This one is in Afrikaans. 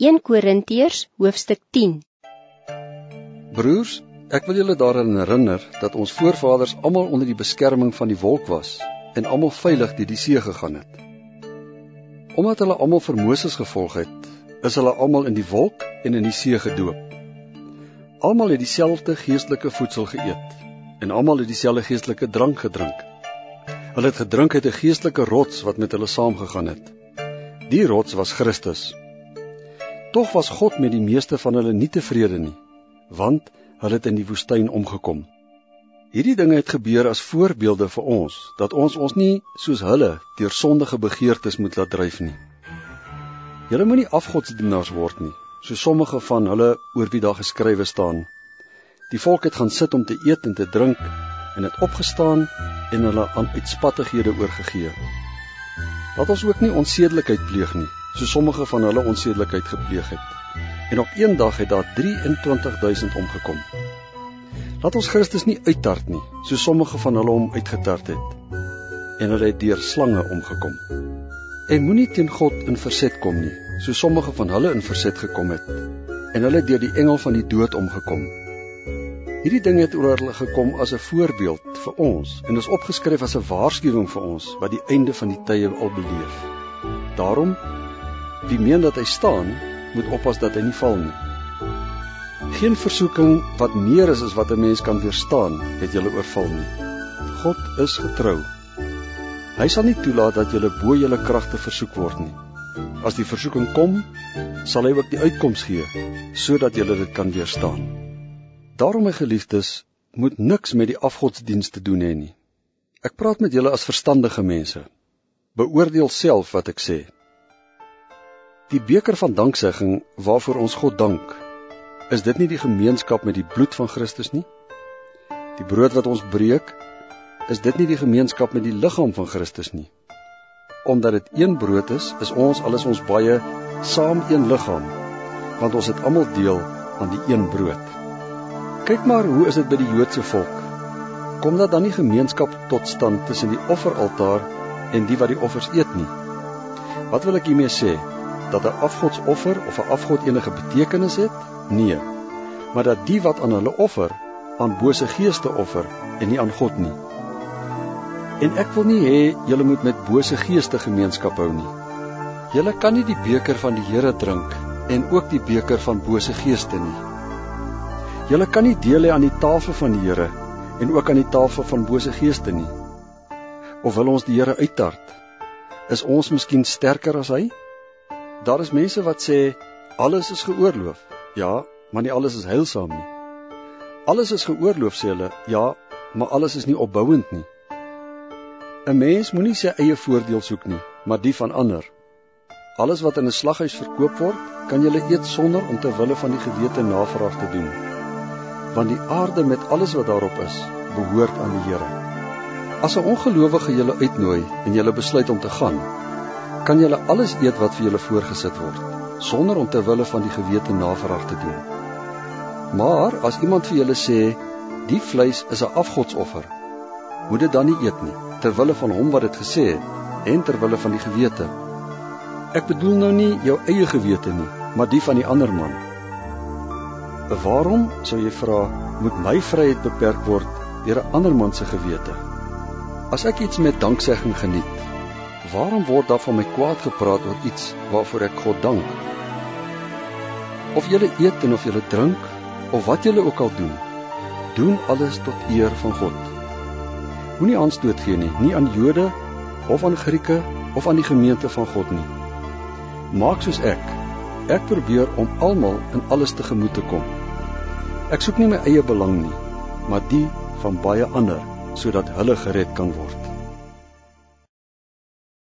1 Korintiërs hoofstuk 10 Broers, ek wil julle daaraan herinner dat ons voorvaders almal onder die beskerming van die wolk was en almal veilig deur die see gegaan het. Omdat hulle almal vir Moses gevolg het, is hulle almal in die wolk en in die see gedoop. Almal het dieselfde geestelike voedsel geëet en almal het dieselfde geestelike drank gedrink. Hulle het gedrink uit 'n geestelike rots wat met hulle saamgegaan het. Die rots was Christus. Tog was God met die meeste van hulle nie tevrede nie, want hulle het in die woestyn omgekom. Hierdie dinge het gebeur as voorbeelde vir ons dat ons ons nie soos hulle deur sondige begeertes moet laat dryf nie. Julle moenie afgodsdienaars word nie, so sommige van hulle oor wie daar geskrywe staan. Die volk het gaan sit om te eet en te drink en het opgestaan en hulle aan uitspattighede oorgegee. Laat ons ook nie onsedelikheid pleeg nie, so sommige van hulle onsedelikheid gepleeg het. En op een dag het daar 23000 omgekom. Laat ons Christus nie uittart nie, so sommige van hulle hom uitgetart het. En hulle het deur slange omgekom. En moenie teen God in verset kom nie, so sommige van hulle in verset gekom het. En hulle het deur die engel van die dood omgekom. Hierdie ding het oor hulle gekom as 'n voorbeeld vir ons en is opgeskryf as 'n waarskuwing vir ons wat die einde van die tye al beleef. Daarom wie meen dat hy staan, moet oppas dat hy nie val nie. Geen versoeking wat meer is as wat 'n mens kan weerstaan, het julle oorval nie. God is getrou. Hy sal nie toelaat dat julle bo julle kragte versoek word nie. As die versoeking kom, sal hy ook die uitkoms gee sodat julle dit kan weerstaan. Daarom my geliefdes, moet niks met die afgodsdiens te doen hê nie. Ek praat met julle as verstandige mense. Beoordeel self wat ek sê. Die beker van danksegging waarvoor ons God dank, is dit nie die gemeenskap met die bloed van Christus nie? Die brood wat ons breek, is dit nie die gemeenskap met die liggaam van Christus nie? Omdat dit een brood is, is ons alles ons baie saam een liggaam, want ons het almal deel aan die een brood. Kyk maar hoe is dit by die Joodse volk? Kom daar dan nie gemeenskap tot stand tussen die offeraltaar en die wat die offers eet nie? Wat wil ek hiermee sê? Dat 'n afgodsoffer of 'n afgod enige betekenis het? Nee. Maar dat die wat aan hulle offer, aan bose geeste offer en nie aan God nie. En ek wil nie hê julle moet met bose geeste gemeenskap hou nie. Julle kan nie die beker van die Here drink en ook die beker van bose geeste nie. Julle kan nie deel hê aan die tafel van die Here en ook aan die tafel van bose geeste nie. Of wil ons die Here uittart? Is ons miskien sterker as hy? Daar is mense wat sê alles is geoorloof. Ja, maar nie alles is heilsaam nie. Alles is geoorloof sê hulle. Ja, maar alles is nie opbouend nie. 'n Mens moenie sy eie voordeel soek nie, maar die van ander. Alles wat in 'n slaghuis verkoop word, kan jy eet sonder om ter wille van die gewete navraag te doen want die aarde met alles wat daarop is, behoort aan die Here. As 'n ongelowige julle uitnooi en julle besluit om te gaan, kan julle alles eet wat vir julle voorgesit word, sonder om ter wille van die gewete navraag te doen. Maar as iemand vir julle sê, die vleis is 'n afgodsoffer, moet dit dan nie eet nie, ter wille van hom wat dit gesê het en ter wille van die gewete. Ek bedoel nou nie jou eie gewete nie, maar die van die ander man. Waarom sou jy vra moet my vryheid beperk word deur 'n ander man se gewete? As ek iets met danksegging geniet, waarom word daar van my kwaad gepraat oor iets waarvoor ek God dank? Of jy eet en of jy drink of wat jy ook al doen, doen alles tot eer van God. Moenie aanstoot gee nie, nie aan Jode of aan Grieke of aan die gemeente van God nie. Maak soos ek. Ek probeer om almal in alles tegemoet te kom. Ek soek nie my eie belang nie, maar die van baie ander sodat hulle gered kan word.